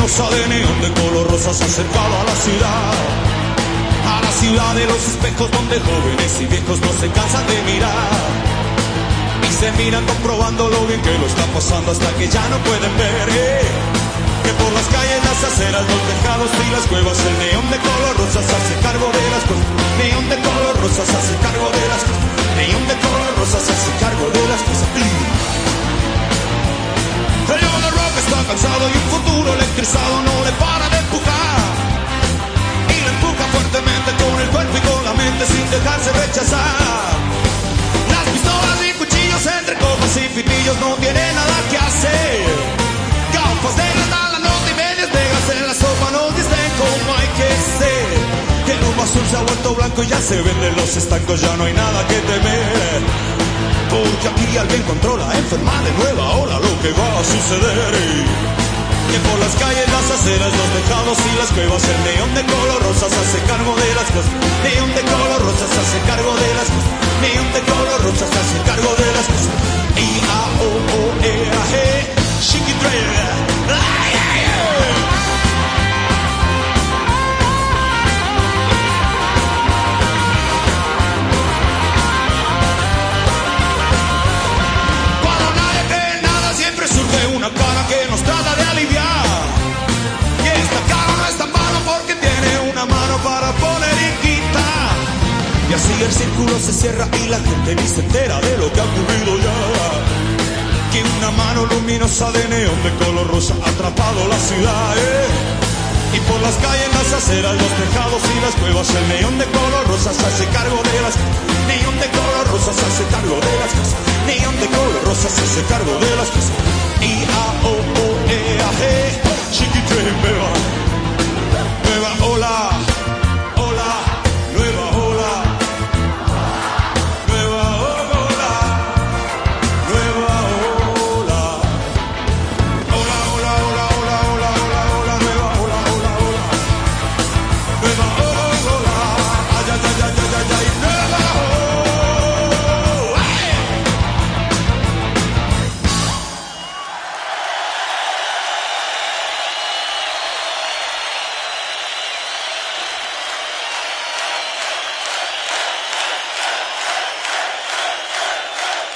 neón de color rosa se ha acercado a la ciudad. A la ciudad de los espejos donde jóvenes y viejos no se cansan de mirar. Y se miran comprobando lo bien que lo está pasando hasta que ya no pueden ver. eh. Que por las calles, las aceras, los tejados y las cuevas el neón de color rosa se hace cargo de las cosas. Neón de color rosa se hace cargo de las cosas. Neón de color rosa se hace cargo de las cosas. León de rock está cansado Las pistolas y cuchillos entre copas y pitillos no tienen nada que hacer. Gafas de la nota y medias negras en la sopa nos dicen cómo hay que ser. Que el humo azul se ha vuelto blanco y ya se venden los estancos, ya no hay nada que temer. Porque aquí alguien controla enferma de nueva ola lo que va a suceder. Que por las calles, las aceras, los tejados y las cuevas el neón de color rosa se hace cargo de las cosas. Neón de color rosa se hace cargo de las cosas. Y el círculo se cierra y la gente ni se entera de lo que ha ocurrido ya. Que una mano luminosa de neón de color rosa ha atrapado la ciudad. ¿eh? Y por las calles, las aceras, los tejados y las cuevas, el neón de color rosa se hace cargo de las Neón de color rosa se hace cargo de las cosas. Neón de color rosa se hace cargo de las O